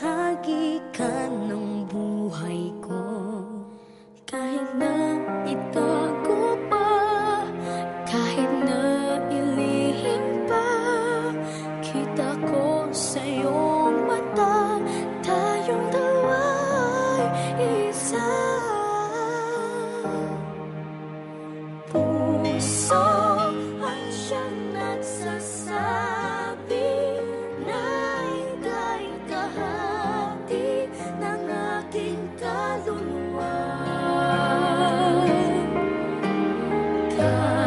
bahagi ka ng buhay ko. Kahit na ito love.